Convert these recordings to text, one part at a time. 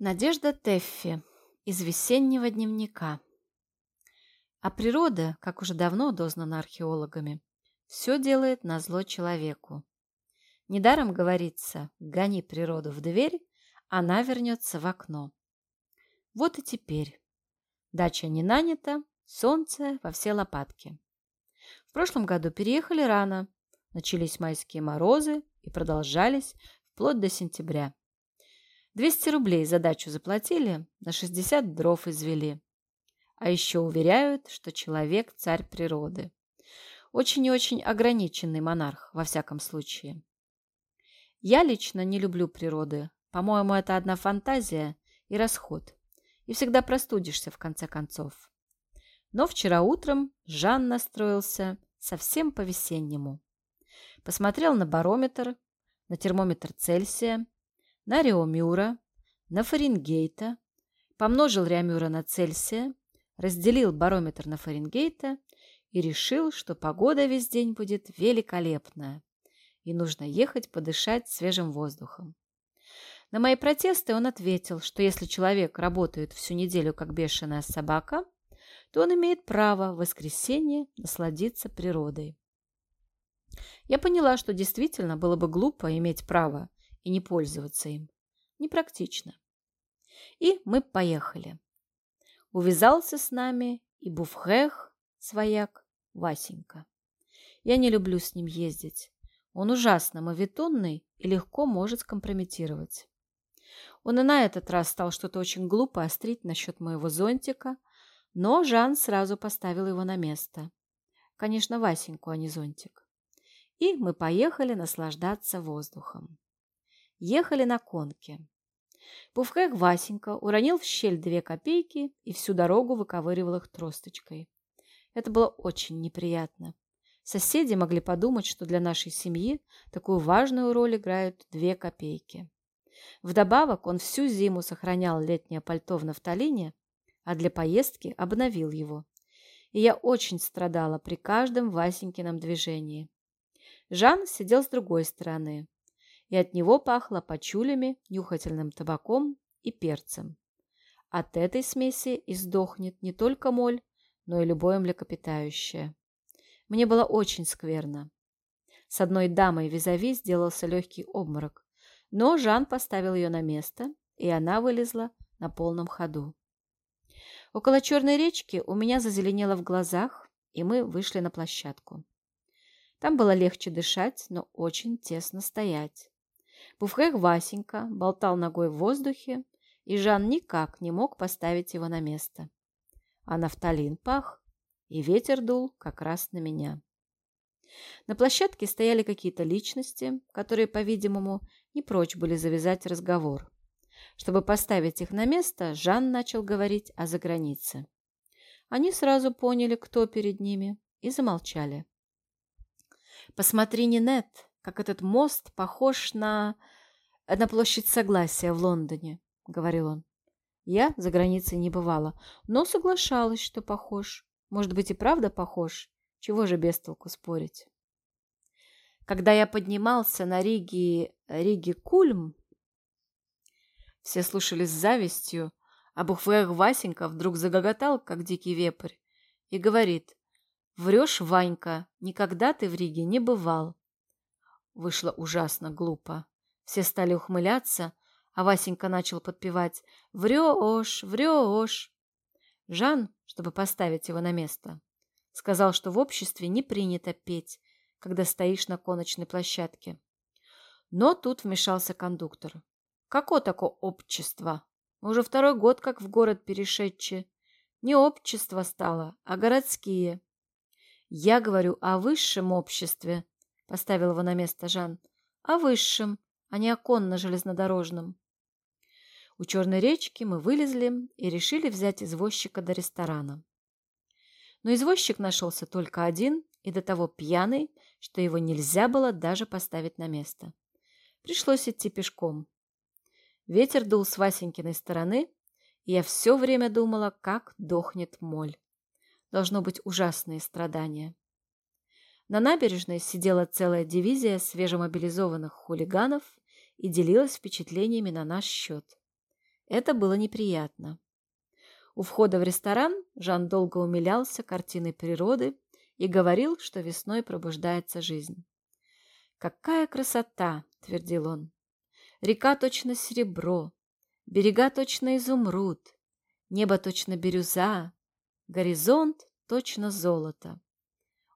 Надежда Теффи из весеннего дневника. А природа, как уже давно дознана археологами, все делает на зло человеку. Недаром говорится «гони природу в дверь, она вернется в окно». Вот и теперь. Дача не нанята, солнце во все лопатки. В прошлом году переехали рано, начались майские морозы и продолжались вплоть до сентября. 200 рублей за дачу заплатили, на 60 дров извели. А еще уверяют, что человек – царь природы. Очень и очень ограниченный монарх, во всяком случае. Я лично не люблю природы. По-моему, это одна фантазия и расход. И всегда простудишься, в конце концов. Но вчера утром Жан настроился совсем по-весеннему. Посмотрел на барометр, на термометр Цельсия, на Реомюра, на Фаренгейта, помножил Реомюра на Цельсия, разделил барометр на Фаренгейта и решил, что погода весь день будет великолепная и нужно ехать подышать свежим воздухом. На мои протесты он ответил, что если человек работает всю неделю как бешеная собака, то он имеет право в воскресенье насладиться природой. Я поняла, что действительно было бы глупо иметь право и не пользоваться им. Непрактично. И мы поехали. Увязался с нами и Буфхех, свояк, Васенька. Я не люблю с ним ездить. Он ужасно мавитонный и легко может скомпрометировать. Он и на этот раз стал что-то очень глупо острить насчет моего зонтика, но Жан сразу поставил его на место. Конечно, Васеньку, а не зонтик. И мы поехали наслаждаться воздухом. Ехали на конке. Пувкэх Васенька уронил в щель две копейки и всю дорогу выковыривал их тросточкой. Это было очень неприятно. Соседи могли подумать, что для нашей семьи такую важную роль играют две копейки. Вдобавок он всю зиму сохранял летнее пальто в нафталине, а для поездки обновил его. И я очень страдала при каждом Васенькином движении. Жан сидел с другой стороны и от него пахло почулями, нюхательным табаком и перцем. От этой смеси издохнет не только моль, но и любое млекопитающее. Мне было очень скверно. С одной дамой визави сделался легкий обморок, но Жан поставил ее на место, и она вылезла на полном ходу. Около черной речки у меня зазеленело в глазах, и мы вышли на площадку. Там было легче дышать, но очень тесно стоять. Буфрек Васенька болтал ногой в воздухе, и Жан никак не мог поставить его на место. А нафталин пах, и ветер дул как раз на меня. На площадке стояли какие-то личности, которые, по-видимому, не прочь были завязать разговор. Чтобы поставить их на место, Жан начал говорить о загранице. Они сразу поняли, кто перед ними, и замолчали. «Посмотри, Нинет, как этот мост похож на... на площадь Согласия в Лондоне», — говорил он. Я за границей не бывала, но соглашалась, что похож. Может быть, и правда похож. Чего же без толку спорить? Когда я поднимался на Риги... Риги Кульм, все слушали с завистью, а Бухвех Васенька вдруг загоготал, как дикий вепрь, и говорит, «Врешь, Ванька, никогда ты в Риге не бывал. Вышло ужасно глупо. Все стали ухмыляться, а Васенька начал подпевать «Врешь, врешь». Жан, чтобы поставить его на место, сказал, что в обществе не принято петь, когда стоишь на коночной площадке. Но тут вмешался кондуктор. «Како такое общество? Мы уже второй год как в город перешедшие. Не общество стало, а городские. Я говорю о высшем обществе, — поставил его на место Жан. «О высшем, а не о конно-железнодорожном». У Черной речки мы вылезли и решили взять извозчика до ресторана. Но извозчик нашелся только один и до того пьяный, что его нельзя было даже поставить на место. Пришлось идти пешком. Ветер дул с Васенькиной стороны, и я все время думала, как дохнет моль. Должно быть ужасные страдания. На набережной сидела целая дивизия свежемобилизованных хулиганов и делилась впечатлениями на наш счет. Это было неприятно. У входа в ресторан Жан долго умилялся картиной природы и говорил, что весной пробуждается жизнь. «Какая красота!» — твердил он. «Река точно серебро, берега точно изумруд, небо точно бирюза, горизонт точно золото».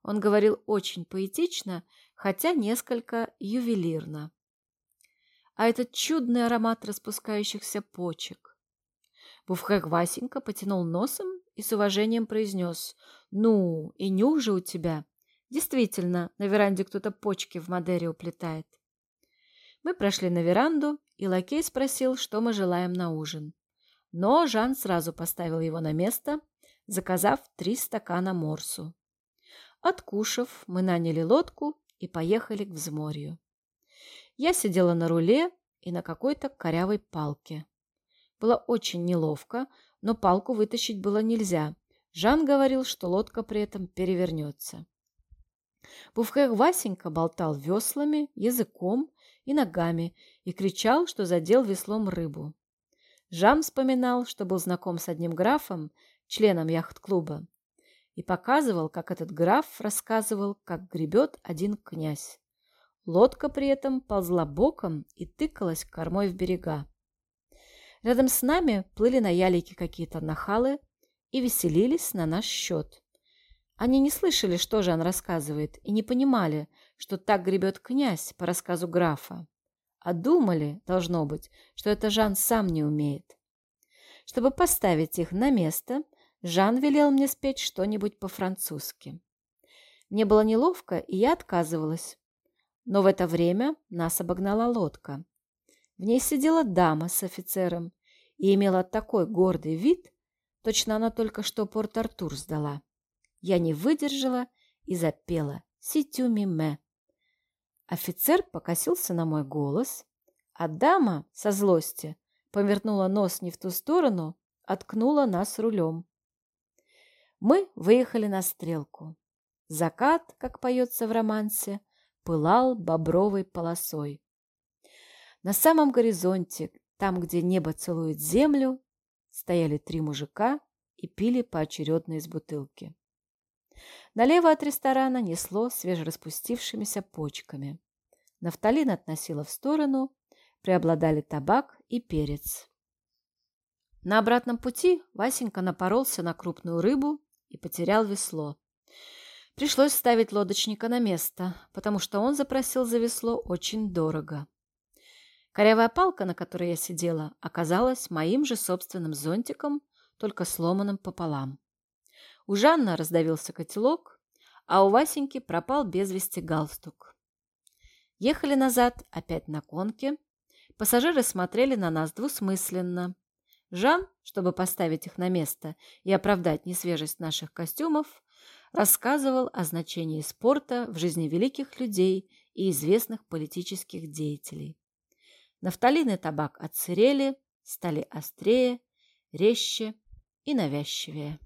Он говорил очень поэтично, хотя несколько ювелирно. А этот чудный аромат распускающихся почек. Буфхек Васенька потянул носом и с уважением произнес «Ну, и нюх же у тебя!» Действительно, на веранде кто-то почки в Мадере уплетает. Мы прошли на веранду, и лакей спросил, что мы желаем на ужин. Но Жан сразу поставил его на место, заказав три стакана морсу. Откушав, мы наняли лодку и поехали к взморью. Я сидела на руле и на какой-то корявой палке. Было очень неловко, но палку вытащить было нельзя. Жан говорил, что лодка при этом перевернется. Буфхех Васенька болтал веслами, языком и ногами и кричал, что задел веслом рыбу. Жан вспоминал, что был знаком с одним графом, членом яхт-клуба, и показывал, как этот граф рассказывал, как гребет один князь. Лодка при этом ползла боком и тыкалась кормой в берега. Рядом с нами плыли на ялике какие-то нахалы и веселились на наш счет. Они не слышали, что же он рассказывает, и не понимали, что так гребет князь по рассказу графа. А думали, должно быть, что это Жан сам не умеет. Чтобы поставить их на место, Жан велел мне спеть что-нибудь по-французски. Мне было неловко, и я отказывалась. Но в это время нас обогнала лодка. В ней сидела дама с офицером и имела такой гордый вид, точно она только что Порт-Артур сдала. Я не выдержала и запела «Ситю миме». Офицер покосился на мой голос, а дама со злости повернула нос не в ту сторону, откнула нас рулем. Мы выехали на стрелку. Закат, как поется в романсе, пылал бобровой полосой. На самом горизонте, там, где небо целует землю, стояли три мужика и пили поочередно из бутылки. Налево от ресторана несло свежераспустившимися почками. Нафталин относила в сторону, преобладали табак и перец. На обратном пути Васенька напоролся на крупную рыбу и потерял весло. Пришлось ставить лодочника на место, потому что он запросил за весло очень дорого. Корявая палка, на которой я сидела, оказалась моим же собственным зонтиком, только сломанным пополам. У Жанна раздавился котелок, а у Васеньки пропал без вести галстук. Ехали назад опять на конке. Пассажиры смотрели на нас двусмысленно. Жан, чтобы поставить их на место и оправдать несвежесть наших костюмов, рассказывал о значении спорта в жизни великих людей и известных политических деятелей. Нафталин и табак отсырели, стали острее, резче и навязчивее.